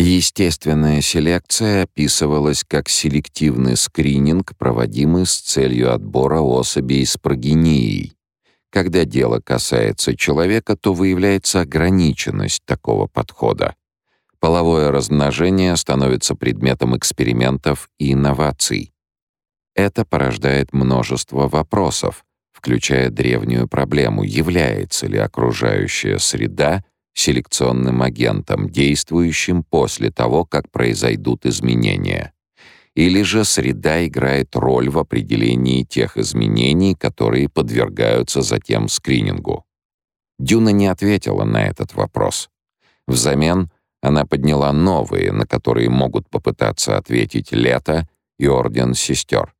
Естественная селекция описывалась как селективный скрининг, проводимый с целью отбора особей с прогенией. Когда дело касается человека, то выявляется ограниченность такого подхода. Половое размножение становится предметом экспериментов и инноваций. Это порождает множество вопросов, включая древнюю проблему, является ли окружающая среда — селекционным агентом, действующим после того, как произойдут изменения. Или же среда играет роль в определении тех изменений, которые подвергаются затем скринингу. Дюна не ответила на этот вопрос. Взамен она подняла новые, на которые могут попытаться ответить Лето и Орден Сестер.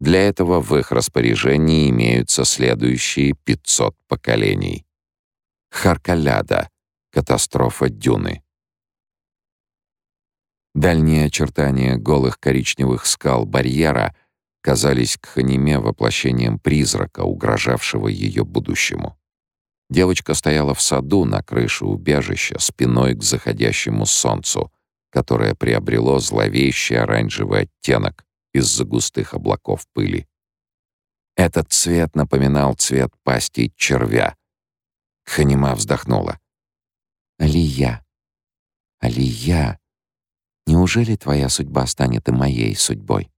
Для этого в их распоряжении имеются следующие 500 поколений. Харкаляда Катастрофа дюны. Дальние очертания голых коричневых скал барьера казались к Ханиме воплощением призрака, угрожавшего ее будущему. Девочка стояла в саду на крыше убежища, спиной к заходящему солнцу, которое приобрело зловещий оранжевый оттенок из-за густых облаков пыли. Этот цвет напоминал цвет пасти червя. Ханима вздохнула. Алия, Алия, неужели твоя судьба станет и моей судьбой?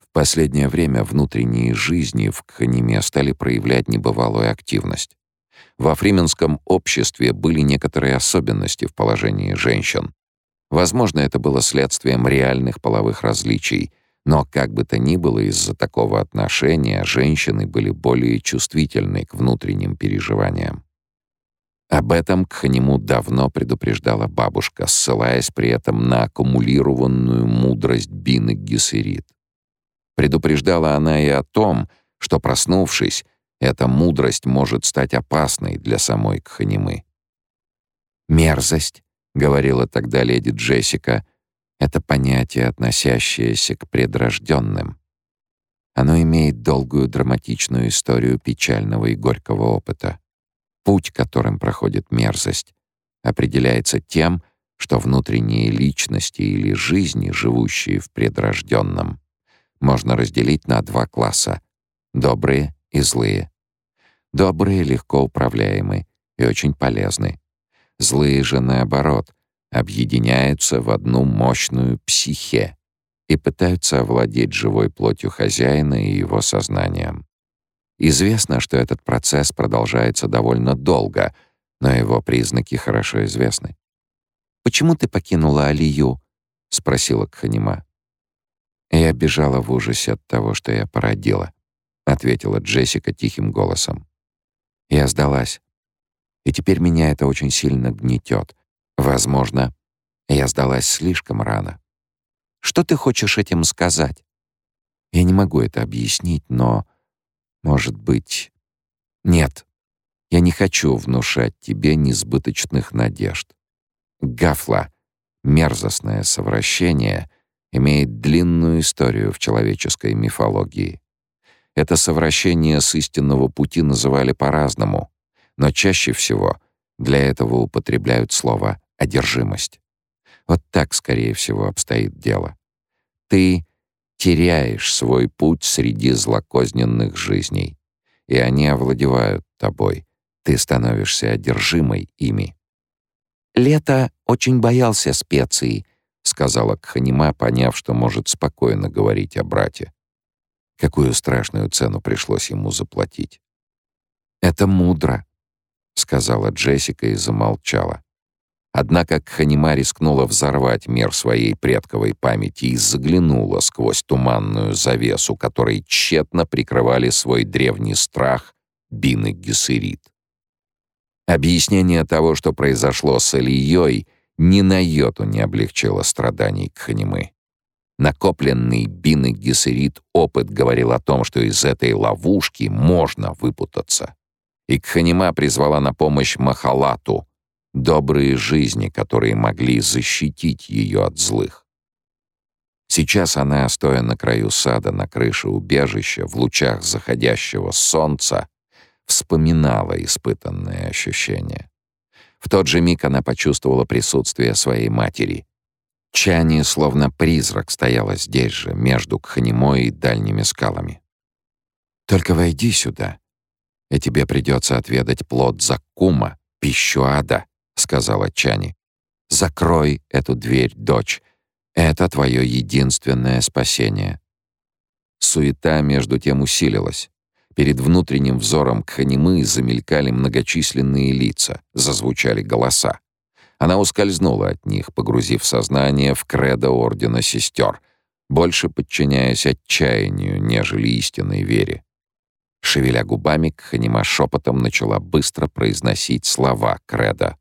В последнее время внутренние жизни в Кханиме стали проявлять небывалую активность. Во фрименском обществе были некоторые особенности в положении женщин. Возможно, это было следствием реальных половых различий, но как бы то ни было из-за такого отношения женщины были более чувствительны к внутренним переживаниям. Об этом к нему давно предупреждала бабушка, ссылаясь при этом на аккумулированную мудрость Бины Гессерит. Предупреждала она и о том, что, проснувшись, эта мудрость может стать опасной для самой Кханимы. «Мерзость», — говорила тогда леди Джессика, — «это понятие, относящееся к предрожденным. Оно имеет долгую драматичную историю печального и горького опыта. Путь, которым проходит мерзость, определяется тем, что внутренние личности или жизни, живущие в предрожденном, можно разделить на два класса — добрые и злые. Добрые легко управляемы и очень полезны. Злые же, наоборот, объединяются в одну мощную психе и пытаются овладеть живой плотью хозяина и его сознанием. Известно, что этот процесс продолжается довольно долго, но его признаки хорошо известны. «Почему ты покинула Алию?» — спросила Кханима. «Я бежала в ужасе от того, что я породила», — ответила Джессика тихим голосом. «Я сдалась. И теперь меня это очень сильно гнетет. Возможно, я сдалась слишком рано. Что ты хочешь этим сказать? Я не могу это объяснить, но может быть... Нет, я не хочу внушать тебе несбыточных надежд. Гафла, мерзостное совращение, имеет длинную историю в человеческой мифологии. Это совращение с истинного пути называли по-разному, но чаще всего для этого употребляют слово «одержимость». Вот так, скорее всего, обстоит дело. Ты теряешь свой путь среди злокозненных жизней, и они овладевают тобой. Ты становишься одержимой ими. «Лето очень боялся специй», — сказала Кханима, поняв, что может спокойно говорить о брате. Какую страшную цену пришлось ему заплатить. «Это мудро», — сказала Джессика и замолчала. Однако Кханима рискнула взорвать мир своей предковой памяти и заглянула сквозь туманную завесу, которой тщетно прикрывали свой древний страх Бины Гессерит. Объяснение того, что произошло с Ильей, ни на йоту не облегчило страданий Кханимы. Накопленный Бины Гессерит опыт говорил о том, что из этой ловушки можно выпутаться. И Кханима призвала на помощь Махалату — добрые жизни, которые могли защитить ее от злых. Сейчас она, стоя на краю сада на крыше убежища в лучах заходящего солнца, вспоминала испытанное ощущение. В тот же миг она почувствовала присутствие своей матери, Чани, словно призрак, стояла здесь же, между Кханимой и дальними скалами. «Только войди сюда, и тебе придется отведать плод Закума, пищу ада», — сказала Чани. «Закрой эту дверь, дочь. Это твое единственное спасение». Суета между тем усилилась. Перед внутренним взором Кханимы замелькали многочисленные лица, зазвучали голоса. Она ускользнула от них, погрузив сознание в кредо Ордена Сестер, больше подчиняясь отчаянию, нежели истинной вере. Шевеля губами, Кханима шепотом начала быстро произносить слова кредо.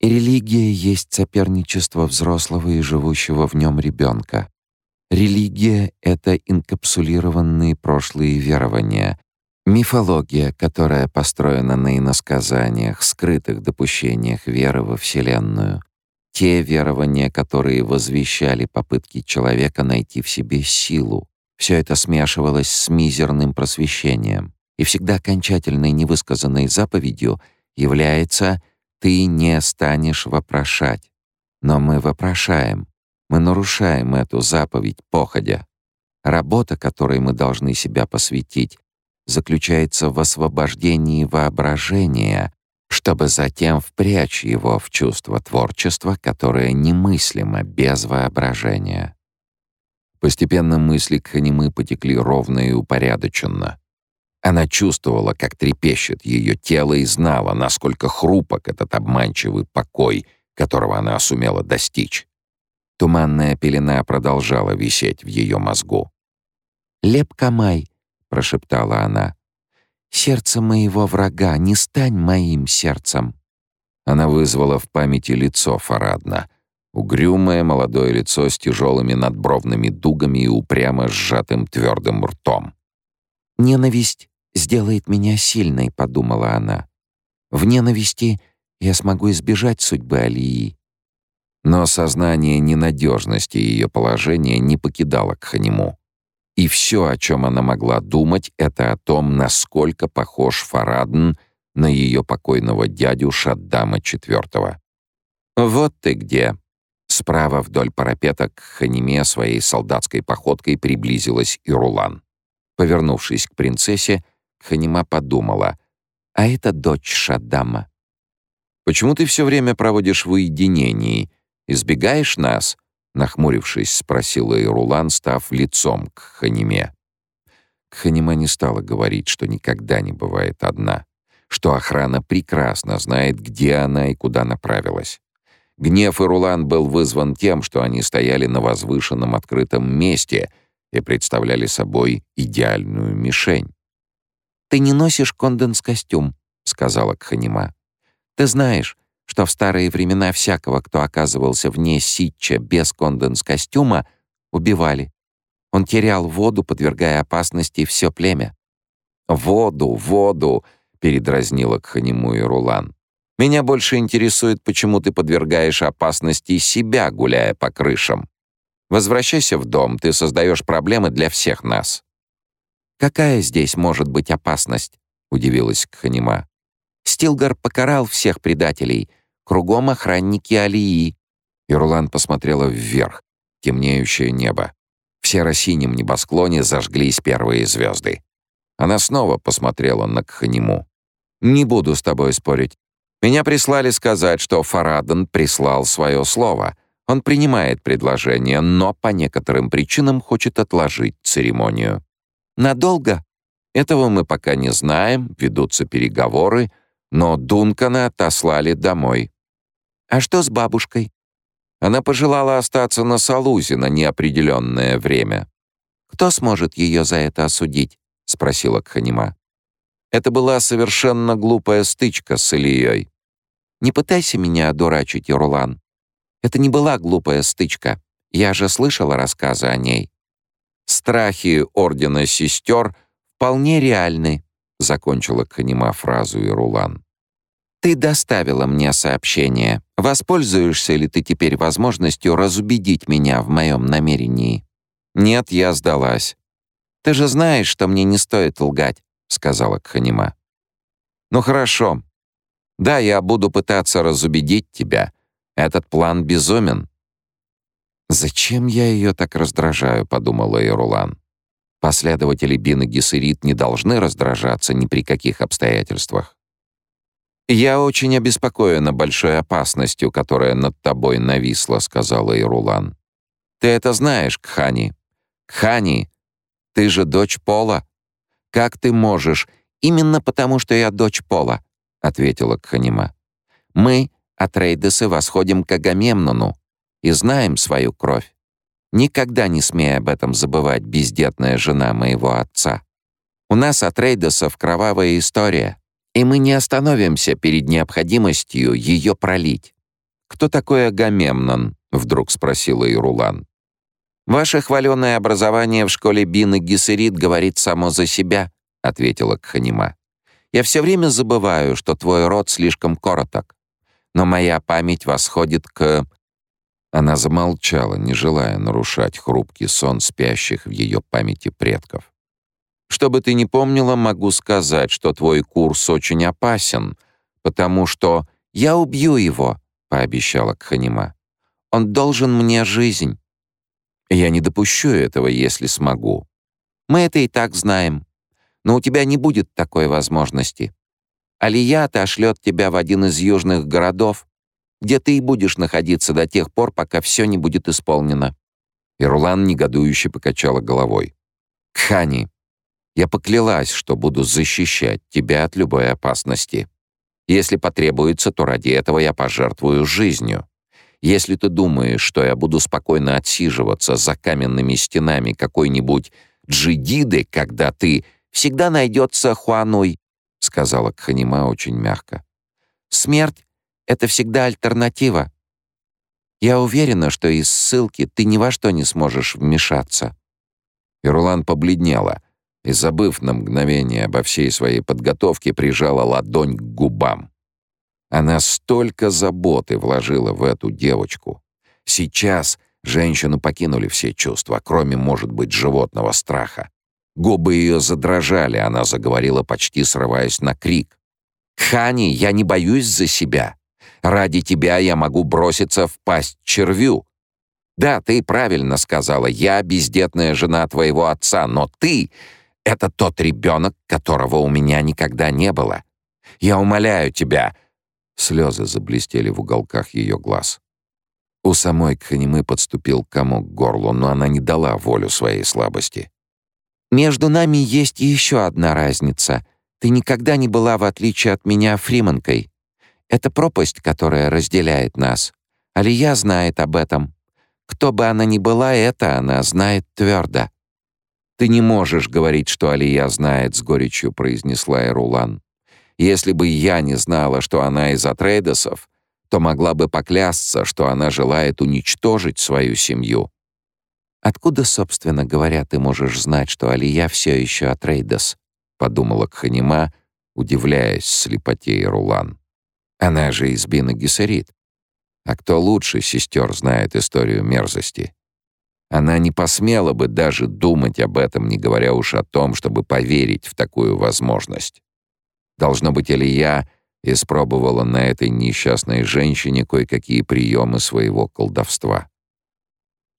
«И религия есть соперничество взрослого и живущего в нем ребенка. Религия — это инкапсулированные прошлые верования, мифология, которая построена на иносказаниях, скрытых допущениях веры во Вселенную, те верования, которые возвещали попытки человека найти в себе силу. Все это смешивалось с мизерным просвещением, и всегда окончательной невысказанной заповедью является «ты не станешь вопрошать». Но мы вопрошаем, мы нарушаем эту заповедь походя. Работа, которой мы должны себя посвятить, заключается в освобождении воображения, чтобы затем впрячь его в чувство творчества, которое немыслимо без воображения. Постепенно мысли Кханимы потекли ровно и упорядоченно. Она чувствовала, как трепещет ее тело и знала, насколько хрупок этот обманчивый покой, которого она сумела достичь. Туманная пелена продолжала висеть в ее мозгу. «Леп Камай», — прошептала она, — «сердце моего врага, не стань моим сердцем». Она вызвала в памяти лицо Фарадна. Угрюмое молодое лицо с тяжелыми надбровными дугами и упрямо сжатым твердым ртом. «Ненависть сделает меня сильной», — подумала она. «В ненависти я смогу избежать судьбы Алии. Но сознание ненадежности ее положения не покидало Кханиму. И все, о чем она могла думать, это о том, насколько похож Фарадн на ее покойного дядю Шаддама IV. «Вот ты где!» Справа вдоль парапета к Ханиме своей солдатской походкой приблизилась Ирулан. Повернувшись к принцессе, Ханима подумала, «А это дочь Шаддама». «Почему ты все время проводишь в уединении?» Избегаешь нас?» — нахмурившись, спросила Ирулан, став лицом к Ханиме. Ханима не стала говорить, что никогда не бывает одна, что охрана прекрасно знает, где она и куда направилась. Гнев Ирулан был вызван тем, что они стояли на возвышенном открытом месте и представляли собой идеальную мишень. «Ты не носишь конденс-костюм», — сказала Кханима. «Ты знаешь, что в старые времена всякого, кто оказывался вне ситча без конденс-костюма, убивали. Он терял воду, подвергая опасности все племя. «Воду, воду!» — передразнила Кханиму и Рулан. «Меня больше интересует, почему ты подвергаешь опасности себя, гуляя по крышам. Возвращайся в дом, ты создаешь проблемы для всех нас». «Какая здесь может быть опасность?» — удивилась Кханима. «Стилгар покарал всех предателей, Кругом охранники Алии. Ирлан посмотрела вверх, темнеющее небо. В серо-синем небосклоне зажглись первые звезды. Она снова посмотрела на Кханиму. «Не буду с тобой спорить. Меня прислали сказать, что Фараден прислал свое слово. Он принимает предложение, но по некоторым причинам хочет отложить церемонию. Надолго? Этого мы пока не знаем, ведутся переговоры, но Дункана отослали домой. «А что с бабушкой?» Она пожелала остаться на Салузе на неопределенное время. «Кто сможет ее за это осудить?» — спросила Кханима. Это была совершенно глупая стычка с Ильей. «Не пытайся меня одурачить, Ирлан. Это не была глупая стычка. Я же слышала рассказы о ней. Страхи Ордена Сестер вполне реальны», — закончила Кханима фразу Ирулан. Ты доставила мне сообщение. Воспользуешься ли ты теперь возможностью разубедить меня в моем намерении? Нет, я сдалась. Ты же знаешь, что мне не стоит лгать, сказала Кханима. Ну хорошо. Да, я буду пытаться разубедить тебя. Этот план безумен. «Зачем я ее так раздражаю?» — подумала Эрулан. Последователи Бин и Гессерит не должны раздражаться ни при каких обстоятельствах. «Я очень обеспокоена большой опасностью, которая над тобой нависла», — сказала Ирулан. «Ты это знаешь, Кхани. Кхани, ты же дочь Пола. Как ты можешь? Именно потому, что я дочь Пола», — ответила Кханима. «Мы, Атрейдесы, восходим к Агамемнону и знаем свою кровь. Никогда не смей об этом забывать, бездетная жена моего отца. У нас от Рейдосов кровавая история, и мы не остановимся перед необходимостью ее пролить. «Кто такой Агамемнон?» — вдруг спросила Ирулан. «Ваше хваленое образование в школе Бин и говорит само за себя», — ответила Кханима. «Я все время забываю, что твой род слишком короток, но моя память восходит к она замолчала, не желая нарушать хрупкий сон спящих в ее памяти предков. «Что бы ты ни помнила, могу сказать, что твой курс очень опасен, потому что я убью его», — пообещала Кханима. «Он должен мне жизнь. Я не допущу этого, если смогу. Мы это и так знаем. Но у тебя не будет такой возможности. Алия отошлет тебя в один из южных городов, где ты и будешь находиться до тех пор, пока все не будет исполнено». Ирлан негодующе покачала головой. «Кхани, я поклялась, что буду защищать тебя от любой опасности. Если потребуется, то ради этого я пожертвую жизнью. Если ты думаешь, что я буду спокойно отсиживаться за каменными стенами какой-нибудь джидиды, когда ты всегда найдется Хуануй, — сказала Кханима очень мягко. «Смерть это всегда альтернатива. Я уверена, что из ссылки ты ни во что не сможешь вмешаться». Ирулан побледнела и, забыв на мгновение обо всей своей подготовке, прижала ладонь к губам. Она столько заботы вложила в эту девочку. Сейчас женщину покинули все чувства, кроме, может быть, животного страха. Губы ее задрожали, она заговорила, почти срываясь на крик. «Хани, я не боюсь за себя. Ради тебя я могу броситься в пасть червю. Да, ты правильно сказала, я бездетная жена твоего отца, но ты — это тот ребенок, которого у меня никогда не было. Я умоляю тебя». Слезы заблестели в уголках ее глаз. У самой Кханимы подступил комок к горлу, но она не дала волю своей слабости. «Между нами есть еще одна разница. Ты никогда не была, в отличие от меня, фриманкой. Это пропасть, которая разделяет нас. Алия знает об этом. Кто бы она ни была, это она знает твердо. «Ты не можешь говорить, что Алия знает», — с горечью произнесла Эрулан. «Если бы я не знала, что она из Атрейдосов, то могла бы поклясться, что она желает уничтожить свою семью». «Откуда, собственно говоря, ты можешь знать, что Алия все еще Атрейдос?» — подумала Кханима, удивляясь слепоте Эрулан. Она же из Бина Гессерит. А кто лучше сестер знает историю мерзости? Она не посмела бы даже думать об этом, не говоря уж о том, чтобы поверить в такую возможность. Должно быть, Илья испробовала на этой несчастной женщине кое-какие приемы своего колдовства.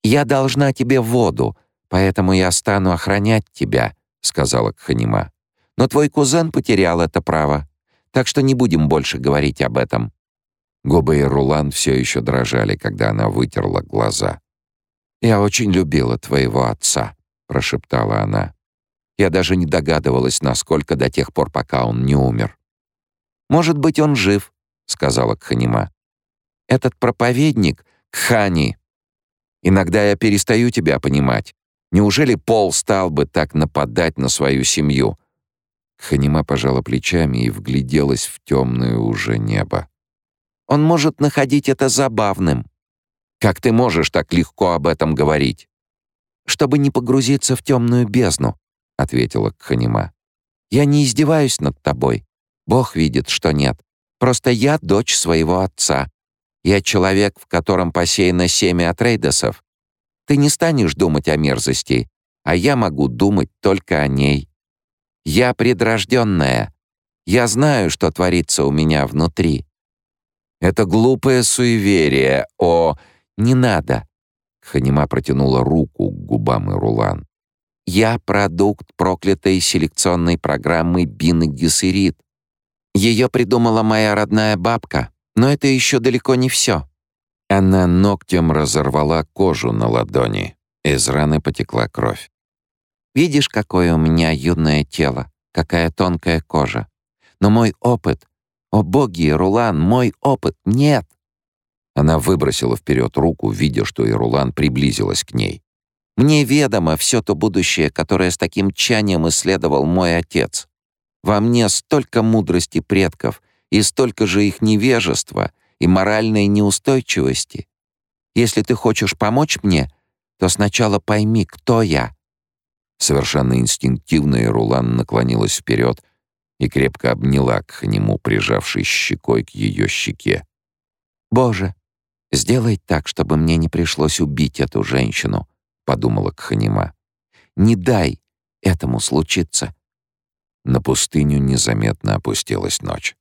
«Я должна тебе воду, поэтому я стану охранять тебя», — сказала Кханима. «Но твой кузен потерял это право так что не будем больше говорить об этом». Губы Рулан все еще дрожали, когда она вытерла глаза. «Я очень любила твоего отца», — прошептала она. «Я даже не догадывалась, насколько до тех пор, пока он не умер». «Может быть, он жив», — сказала Кханима. «Этот проповедник — Кхани. Иногда я перестаю тебя понимать. Неужели Пол стал бы так нападать на свою семью? Ханима пожала плечами и вгляделась в темное уже небо. «Он может находить это забавным. Как ты можешь так легко об этом говорить?» «Чтобы не погрузиться в темную бездну», — ответила Ханима. «Я не издеваюсь над тобой. Бог видит, что нет. Просто я дочь своего отца. Я человек, в котором посеяно семя Атрейдосов. Ты не станешь думать о мерзости, а я могу думать только о ней. Я предрожденная. Я знаю, что творится у меня внутри. Это глупое суеверие о... Не надо. Ханима протянула руку к губам Ирулан. «Я продукт проклятой селекционной программы Бины Гессерит. Ее придумала моя родная бабка, но это еще далеко не все». Она ногтем разорвала кожу на ладони. Из раны потекла кровь. «Видишь, какое у меня юное тело, какая тонкая кожа. Но мой опыт... О боги, Рулан, мой опыт нет!» Она выбросила вперед руку, видя, что Ирулан приблизилась к ней. «Мне ведомо все то будущее, которое с таким чанием исследовал мой отец. Во мне столько мудрости предков и столько же их невежества и моральной неустойчивости. Если ты хочешь помочь мне, то сначала пойми, кто я». Совершенно инстинктивно Ирулан наклонилась вперед и крепко обняла к нему, прижавшись щекой к ее щеке. «Боже, сделай так, чтобы мне не пришлось убить эту женщину», — подумала Кханима. «Не дай этому случиться». На пустыню незаметно опустилась ночь.